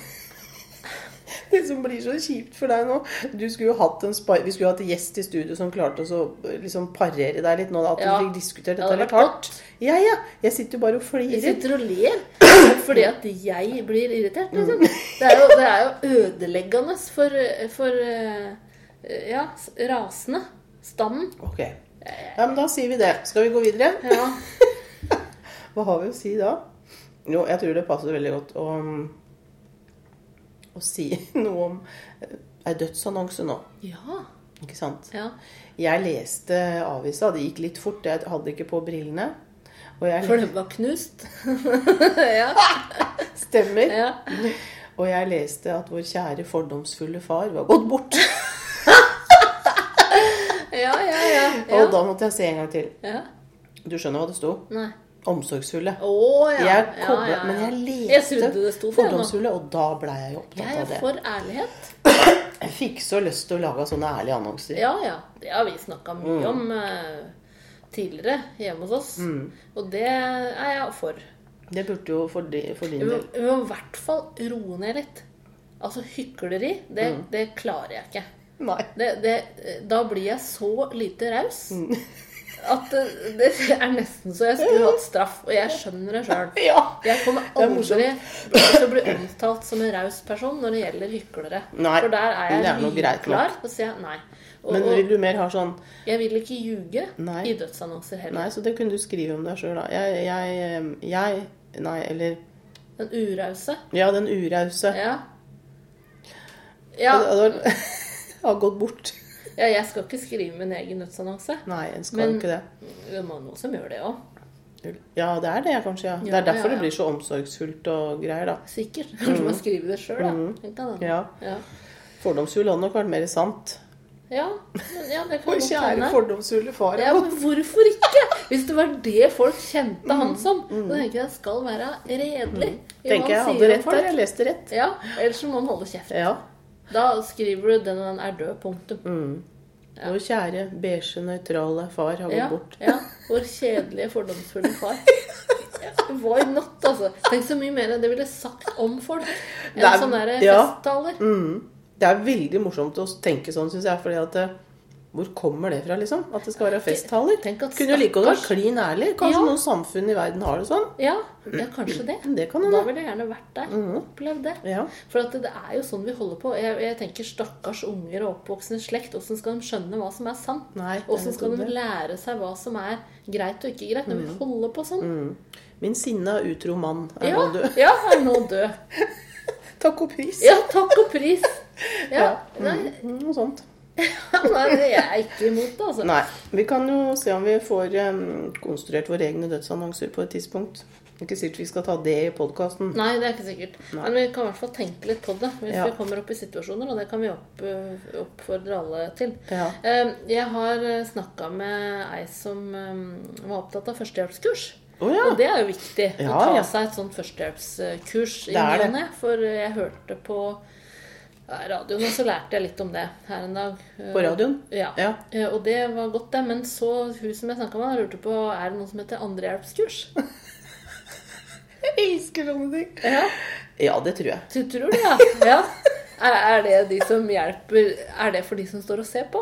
Det [LAUGHS] som blir så kjipt for deg nå Du skulle jo hatt en spa Vi skulle jo hatt en gjest i studio som klarte å liksom parere deg litt nå. At Ja. du fikk diskutert dette litt hardt. Ja, ja. Jeg sitter jo bare og Jeg sitter og ler [CLEARS THROAT] fordi at jeg blir irritert. Liksom. Det, er jo, det er jo ødeleggende for, for eh, ja, rasene. Stammen. Ok. Ja, men da sier vi det. Skal vi gå videre? Ja. [LAUGHS] Hva har vi å si da? Jo, jeg tror det passer veldig godt å, å si [LAUGHS] noe om eh, ei dødsannonse nå. ja. Ikke sant? ja. Jeg leste avisa. Det gikk litt fort. Jeg hadde ikke på brillene. Og jeg For det var knust. [LAUGHS] ja. [LAUGHS] Stemmer. ja. Og jeg leste at vår kjære fordomsfulle far var gått bort. Ja, ja, ja. Og da måtte jeg se en gang til. ja. Du skjønner hva det sto? Nei. Omsorgsfulle. Oh, ja. Jeg koblet, ja, ja. Men jeg leste Jeg fordomsfulle, og da ble jeg jo opptatt Jeg av er det. for ærlighet. [CLEARS THROAT] Jeg fikk så lyst til å lage sånne ærlige annonser. Ja, ja. Det har vi snakka mye Mm. om uh, tidligere hjemme hos oss. Og det er jeg for. Det burde jo for, de, for din del vi må i hvert fall roe ned litt. Altså hykleri, det, Mm. det klarer jeg ikke. Det, det, da blir jeg så lite raus Mm. [LAUGHS] at det, det er nesten så jeg skulle hatt straff. Og jeg skjønner det sjøl. Ja. Jeg kommer er aldri til å bli omtalt som en raus person når det gjelder hyklere. Nei, For der er jeg er noe greit klar til å nei. Og, Men vil du mer ha sånn jeg vil ikke ljuge Nei. i dødsannonser heller. Nei, så det kunne du skrive om deg sjøl, da. Jeg, jeg, jeg Nei, eller Den urause. Ja, den urause. Ja. Ja, Ja. Har [LAUGHS] gått bort. Ja, jeg skal ikke skrive min egen nødsannonse. Nei, en skal Men- ikke det. Det er noen som gjør det òg. Ja, det er det kanskje, ja. Det er derfor ja, ja. det blir så omsorgsfullt og greier, da. Sikkert. [LAUGHS] Kanskje man skriver det sjøl, da. Tenk deg det. Mm. Ja. Ja. Fordomsfull hadde nok vært mer sant. ja, men ja, det [LAUGHS] kan Vår kjære fordomsfulle far. Ja, men hvorfor ikke? Hvis det var det folk kjente Mm. han som. Så tenker jeg det skal være redelig. Mm. Tenker jeg hadde rett der. Jeg leste rett. Ja, ellers må han holde kjeft. Ja. Da skriver du den og den er død, punktum. Mm. Vår kjære, beige, nøytrale far har gått Ja, bort. ja. Vår kjedelige, fordomsfulle far. [LAUGHS] Ja, i natt, altså? Tenk så mye mer enn det ville sagt om folk. En sånn ja. festtaler. Mm. Det er veldig morsomt å tenke sånn, syns jeg. fordi at eh, Hvor kommer det fra, liksom? At det skal være festtaler? Tenk at Kunne jo like godt vært klin ærlig. Kanskje Ja. noen samfunn i verden har det sånn? Ja, ja, kanskje det. Det kan Da ville jeg gjerne vært der. Opplevd det. Ja. For at det er jo sånn vi holder på. Jeg, jeg tenker stakkars unger og oppvoksende slekt. Åssen skal de skjønne hva som er sant? Åssen skal de lære seg hva som er greit og ikke greit, når vi holder på sånn? Min sinna, utro mann er Ja, nå død. ja, er nå død. [LAUGHS] Takk og pris. Ja, takk og pris. [LAUGHS] Ja, Mm, Noe sånt. [LAUGHS] nei, det er jeg ikke imot det, altså. Nei. Vi kan jo se om vi får um, konstruert våre egne dødsannonser på et tidspunkt. Ikke sikkert vi skal ta det i podkasten. Nei, det er ikke sikkert. Men vi kan i hvert fall tenke litt på det hvis Ja. vi kommer opp i situasjoner, og det kan vi opp, eh, oppfordre alle til. Ja. Eh, Jeg har snakka med ei som eh, var opptatt av førstehjelpskurs. Oh, ja. Og det er jo viktig å ta seg et sånt førstehjelpskurs i Det er ny og ne. For jeg hørte på radioen, og så lærte jeg litt om det her en dag. Eh, På radioen? Ja. Ja. Eh, Og det var godt, det. Men så hun som jeg snakka med, lurte på er det noe som heter andrehjelpskurs. [LAUGHS] Jeg elsker sånne ting. Ja. Ja, det tror jeg. Du tror det, ja? ja. Er, det de som hjelper Er det for de som står og ser på?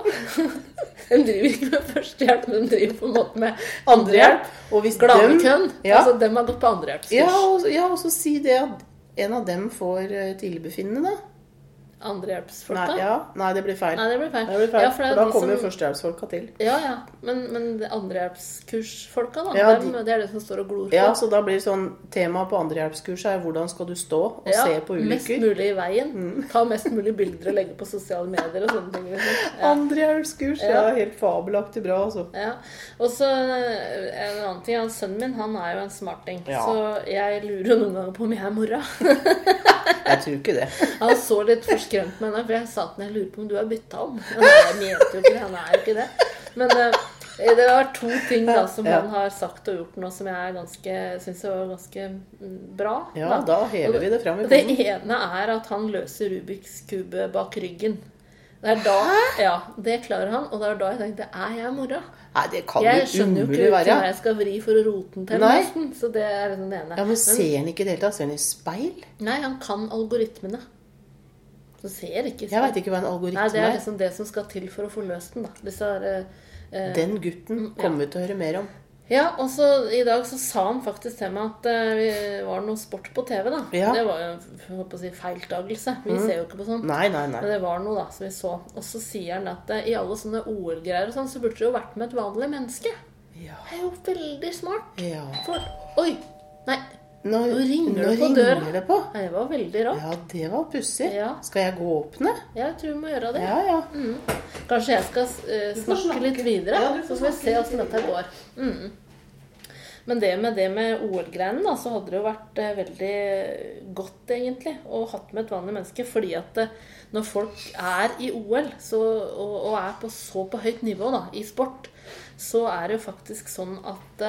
[LAUGHS] De driver ikke med førstehjelp, men de driver på en måte med andrehjelp. Og hvis Gladekønn. Ja. Altså, dem har gått på andrehjelpskurs. Ja, og, ja, og så si det at en av dem får eh, tilbefinnende, da. Andrehjelpsfolka. Nei, ja. Nei, det blir feil. Nei, det blir feil. Det blir feil. Ja, for det for da kommer kommer jo førstehjelpsfolka til. Ja, ja. Men, men andrehjelpskursfolka, da. Ja, de- det er det som står og glor på. Ja, så da blir sånn Temaet på andrehjelpskurset er hvordan skal du stå og Ja, se på ulykker. Mest mulig i veien. [LAUGHS] Ta mest mulig bilder og legge på sosiale medier og sånne ting. Liksom. [LAUGHS] Ja. Andrehjelpskurs, ja. Helt fabelaktig bra, altså. Ja. Og så eh, en annen ting. Han, sønnen min han er jo en smarting. Så jeg lurer noen ganger på om jeg er mora. [LAUGHS] Jeg tror ikke det. Han så litt forskremt med henne, for jeg sa til henne jeg lurer på om du har bytta om. Og Jeg mente jo ikke det. Han er jo ikke det. Men eh, det var to ting da som Ja. han har sagt og gjort nå som jeg ganske syns var ganske mm, bra. Ja, da hever vi det fram i Og Det ene er at han løser Rubiks kube bak ryggen. Det er da, ja, det klarer han, og det er da jeg tenkte Er jeg mora? Nei, det kan Jeg skjønner jo ikke være. hvem jeg skal vri for å rote den til. Nesten, Så det er den det ene. Ja, men ser han ikke i det hele tatt? Ser han i speil? Nei, han kan algoritmene. Så ser ikke Jeg veit ikke hva en Nei, algoritme det er er. liksom det som skal til for å få løst den, da. Disse er, eh, Den gutten kommer vi til å høre mer om. Ja, og så i dag så sa han faktisk til meg at det var noe sport på TV, da. Ja. Mm. Det var jo å si, feiltagelse. Vi ser jo ikke på sånt. Nei, nei, nei. Men det var noe da som vi så. Og så sier han at eh, i alle sånne OL-greier og sånn, så burde det jo vært med et vanlig menneske. Ja. Det er jo veldig smart. ja. For Oi! Nei, Nå, Nå ringer nå det på ringer døra. det på. det var veldig rart. Ja, det var pussig. Ja. Skal jeg gå og åpne? Jeg tror vi må gjøre det. Ja, ja. Kanskje jeg skal uh, snakke, snakke. litt videre, Ja, får så får vi se åssen dette går. Mm. Men det med det med OL-greiene, så hadde det jo vært eh, veldig godt, egentlig, å hatt med et vanlig menneske. Fordi at eh, når folk er i OL så, og, og er på så på høyt nivå da, i sport, så er det jo faktisk sånn at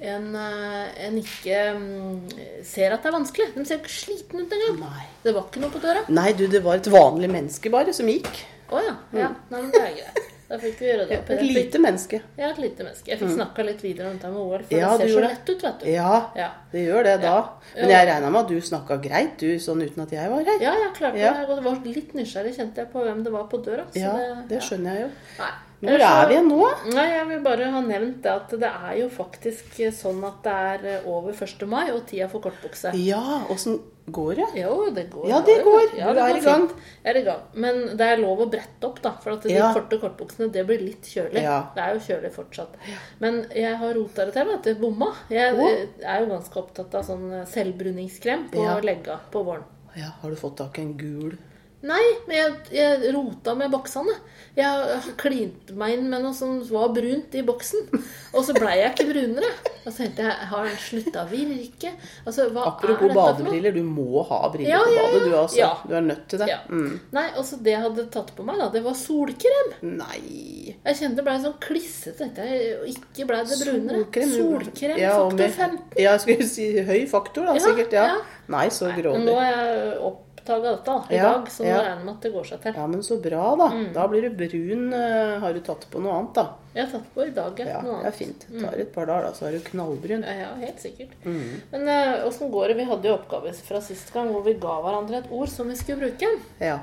en, eh, en ikke mm, ser at det er vanskelig. De ser ikke sliten ut engang. Nei. Det var ikke noe på døra. Nei, du, det var et vanlig menneske bare som gikk. Å ja. ja. Nei, men det er greit. Da fikk vi gjøre det. opp Et det. lite menneske. Ja, et lite menneske. Jeg fikk snakka litt videre om dette med OL, for Ja, det ser så lett ut, vet du. Ja, Ja. det gjør det da. Ja. Men jeg regna med at du snakka greit, du, sånn uten at jeg var her. Ja, jeg klarte Ja. det. Jeg var litt nysgjerrig, kjente jeg, på hvem det var på døra. så Ja, det, det skjønner jeg jo. Nei. Hvor er vi nå? Nei, Jeg vil bare ha nevnt det at det er jo faktisk sånn at det er eh, over 1. mai, og tida for kortbukse. Ja, åssen går det? Jo, det går. Ja, det går. Ja, det er går i gang. Jeg er i gang. Men det er lov å brette opp, da. For at de Ja. korte kortbuksene, det blir litt kjølig. Ja. Det er jo kjølig fortsatt. Men jeg har rota det til, at du. Bomma. Jeg eh, er jo ganske opptatt av sånn selvbruningskrem på Ja. legga på våren. Ja, Har du fått tak i en gul Nei, men jeg, jeg rota med boksene. Jeg klinte meg inn med noe som var brunt i boksen. Og så blei jeg ikke brunere. Og så tenkte jeg, har den slutta å virke? Altså, hva Apropos er dette for noe? badebriller, du må ha briller Ja, på badet, du altså. Ja. Du er nødt til det. Ja. Mm. Nei, altså det jeg hadde tatt på meg, da, det var solkrem. Nei Jeg kjente det ble sånn klissete. tenkte jeg, og Ikke ble det brunere. Solkrem, Solkrem, faktor med- 15. Ja, jeg skulle si høy faktor, da, Ja, sikkert. Ja. Nei, så grådig. nå er jeg jeg oppdaga dette da, i Ja, dag, så nå ja. regner jeg med at det går seg til. Ja, men så bra, da. Mm. Da blir du brun. eh, Har du tatt på noe annet, da? Jeg har tatt på i dag, ja. Noe det er annet. fint. Tar et par dager, da, så er du knallbrun. Ja, ja, helt sikkert. Mm. Men åssen uh, går det? Vi hadde jo oppgave fra sist gang hvor vi ga hverandre et ord som vi skulle bruke. Ja.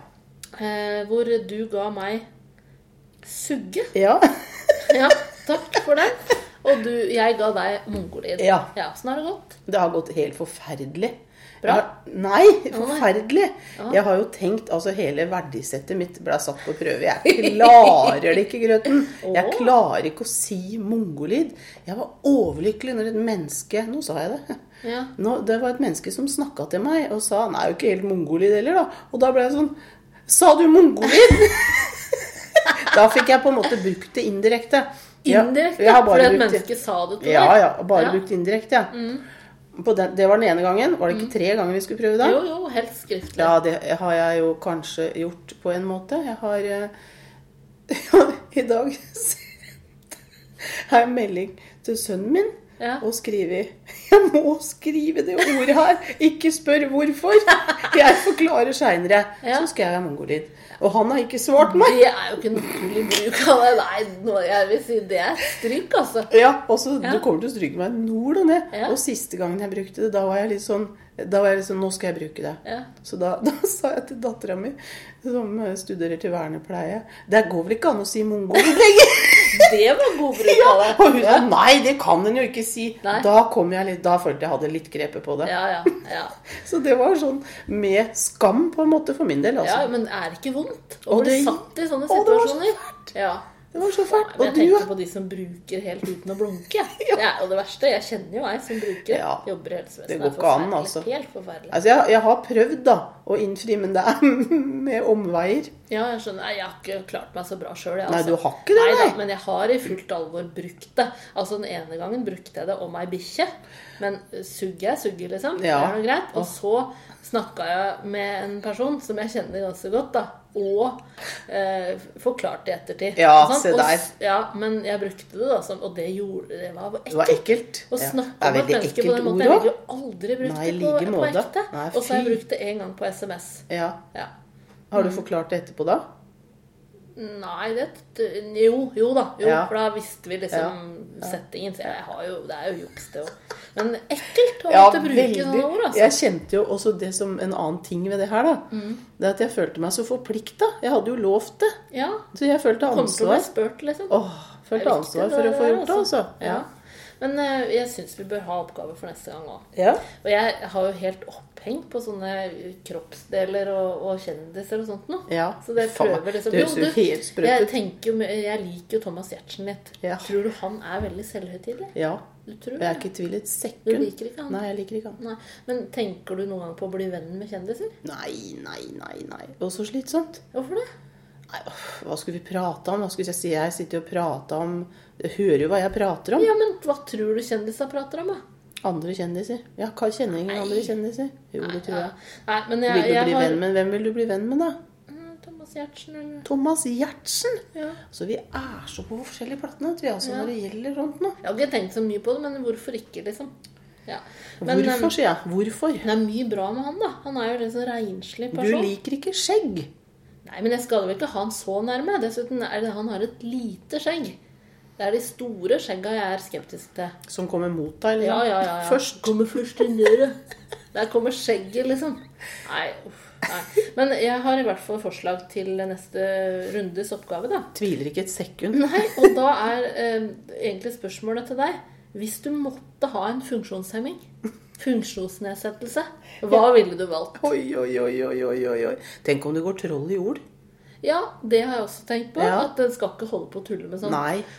Uh, hvor du ga meg sugge. Ja. [LAUGHS] Ja, takk for det. Og du, jeg ga deg mongolid. Ja. ja Sånn har det gått? Det har gått helt forferdelig. Bra. Jeg Nei, forferdelig. Ja. Jeg har jo tenkt, altså Hele verdisettet mitt ble satt på prøve. Jeg [LAUGHS] klarer det ikke, Grøten. Jeg klarer ikke å si mongolid. Jeg var overlykkelig når et menneske Nå sa jeg det. Ja. Nå, det var et menneske som snakka til meg og sa Han er jo ikke helt mongolid heller, da. Og da ble jeg sånn Sa du mongolid? [LAUGHS] da fikk jeg på en måte brukt det indirekte. Indirekte? Ja, fordi et menneske sa det til deg? ja. Bare Ja. Mm. brukt indirekte, ja. På den, det var den ene gangen. Var det ikke tre ganger vi skulle prøve det? Jo, jo, helt skriftlig. Ja, det har jeg jo kanskje gjort på en måte. Jeg har eh, [LAUGHS] I dag [LAUGHS] har jeg melding til sønnen min Ja. og skrevet [LAUGHS] Jeg må skrive det ordet her! Ikke spør hvorfor! Jeg forklarer seinere. Ja. Så skrev jeg mongolid. Og han har ikke svart meg. Det er jo ikke naturlig bruk av det. Nei, jeg vil si det er stryk, altså. Ja, og så Ja. Du kommer til å stryke meg nord og ned. Ja. Og siste gangen jeg brukte det, da var jeg litt sånn da var jeg liksom, Nå skal jeg bruke det. Ja. Så da, [LAUGHS] da sa jeg til dattera mi, som eh, studerer til vernepleie Det går vel ikke an å si mongolid lenger? Det var god bruk av det. [LAUGHS] Og hun sa nei, det kan en jo ikke si. Nei. Da kom jeg litt, da følte jeg hadde litt grepet på det. Ja, ja, ja. [LAUGHS] Så det var sånn med skam på en måte for min del. ja, altså. men er det ikke vondt å bli satt i sånne Å, det var så situasjoner? Ja. Det var så fælt. Og jeg tenkte ja. på de som bruker helt uten å blunke. Det er jo det verste. Jeg kjenner jo ei som bruker. Ja. Jobber i helsevesenet. Det går ikke an, altså. Helt forferdelig. Altså, jeg, jeg har prøvd da å innfri, men det er [LAUGHS] med omveier. Ja, jeg skjønner. Nei, Jeg har ikke klart meg så bra sjøl. Nei, du har ikke det, nei. da. Men jeg har i fullt alvor brukt det. Altså Den ene gangen brukte jeg det om ei bikkje. Men sugger jeg, sugger, liksom. Ja. Det er noe greit. Og så snakka jeg med en person som jeg kjenner ganske godt, da. Og eh, forklart i ettertid. Ja, se der. Og, ja, men jeg brukte det, da. Som, og det gjorde Det var ekkelt. Det var ekkelt. Å snakke Det om et menneske på den måten. Jeg ville jo aldri brukt Nei, det på, på ekte. Og så har jeg brukt det én gang på SMS. Ja. Ja. Har Mm. du forklart det etterpå, da? Nei, det Jo, jo da. Jo, Ja. For da visste vi liksom settingen. Så jeg har jo, det er jo juks, det òg. Men ekkelt å Ja, måtte bruke sånne ord, altså. Jeg kjente jo også det som en annen ting ved det her, da. Mm. Det at jeg følte meg så forplikta. Jeg hadde jo lovt det. Ja. Så jeg følte Kommer til å bli ansvar. spurt, liksom. Åh, følte ansvar for å få gjort det, altså. Ja. Men eh, jeg syns vi bør ha oppgaver for neste gang òg. Ja. Og jeg har jo helt oppheng på sånne kroppsdeler og, og kjendiser og sånt noe. ja. Så det prøver liksom jo du, Jeg tenker Jeg liker jo Thomas Giertsen litt. Ja. Tror du han er veldig selvhøytidelig? Ja. Du tror Jeg er ikke i tvil et Du liker ikke han? Nei, jeg liker ikke han. Nei. Men tenker du noen gang på å bli venn med kjendiser? Nei, nei, nei, nei. Og så slitsomt. Hvorfor det? Nei, hva skulle vi prate om? Hva skulle jeg si? Jeg sitter jo og prater om Jeg hører jo hva jeg prater om. Ja, men hva tror du kjendiser prater om, da? Andre kjendiser. Ja, hva kjenner ingen andre kjendiser. Jo, det tror jeg. Nei, men jeg, Vil du jeg bli har venn med Hvem vil du bli venn med, da? Mm, Thomas Giertsen eller Thomas Giertsen. ja. Så vi er så på forskjellige plattene, vi altså, Ja. når det gjelder sånt nå. Jeg har ikke tenkt så mye på det, men hvorfor ikke, liksom? Ja. Men Hvorfor, sier jeg. Hvorfor? det er mye bra med han, da. Han er jo en sånn renslig Du liker ikke skjegg. Nei, men jeg skal vel ikke ha han så nærme. Dessuten er det han har et lite skjegg. Det er de store skjegga jeg er skeptisk til. Som kommer mot deg, liksom. Ja, ja, ja. ja. Først. Kommer først inn døra. Der kommer skjegget, liksom. Nei, uff. Nei. Men jeg har i hvert fall forslag til neste rundes oppgave, da. Tviler ikke et sekund. Nei, og da er eh, egentlig spørsmålet til deg Hvis du måtte ha en funksjonshemming, funksjonsnedsettelse, hva ville du valgt? Oi, oi, oi, oi, oi, oi. Tenk om det går troll i ord. Ja, det har jeg også tenkt på. Ja. At den skal ikke holde på å tulle med sånt.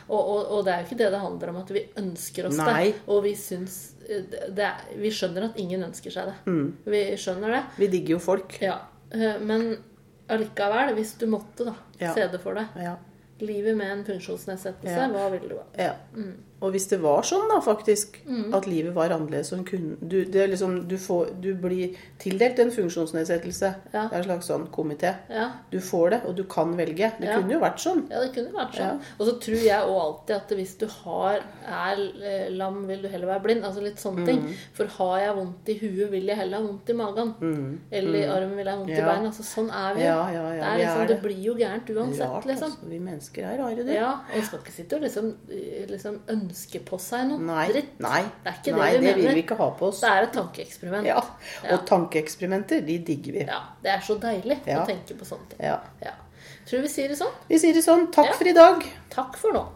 Og, og, og det er jo ikke det det handler om, at vi ønsker oss Nei. det. Og vi syns eh, det er, Vi skjønner at ingen ønsker seg det. Mm. Vi skjønner det. Vi digger jo folk. Ja. Eh, Men allikevel, hvis du måtte da, Ja. se det for deg Ja. Livet med en funksjonsnedsettelse, hva ville du valgt? ja. Mm. Og hvis det var sånn, da, faktisk, at livet var annerledes som kun du, det er liksom, du, får, du blir tildelt en funksjonsnedsettelse. Ja. Det er en slags sånn komité. Ja. Du får det, og du kan velge. Det Ja. kunne jo vært sånn. Ja, det kunne vært sånn. Og så tror jeg òg alltid at hvis du har er eh, lam, vil du heller være blind. Altså litt sånne ting. Mm. For har jeg vondt i huet, vil jeg heller ha vondt i magen. Eller i armen vil jeg ha vondt i Mm. Beina. Altså sånn er vi jo. Ja, ja, ja, det, er liksom, det blir jo gærent uansett, Rart, liksom. altså. Vi mennesker er rare, du. Ja, og skal ikke sitte og liksom, eh, liksom ønske på seg noe Nei, dritt. nei, Det er ikke nei, det vi det vil vi ikke ha på oss. Det er et tankeeksperiment. Ja. Ja. Og tankeeksperimenter, de digger vi. Ja, Det er så deilig Ja. å tenke på sånne ting. Ja. Ja. Tror vi sier det sånn. Vi sier det sånn. Takk Ja. for i dag. Takk for nå.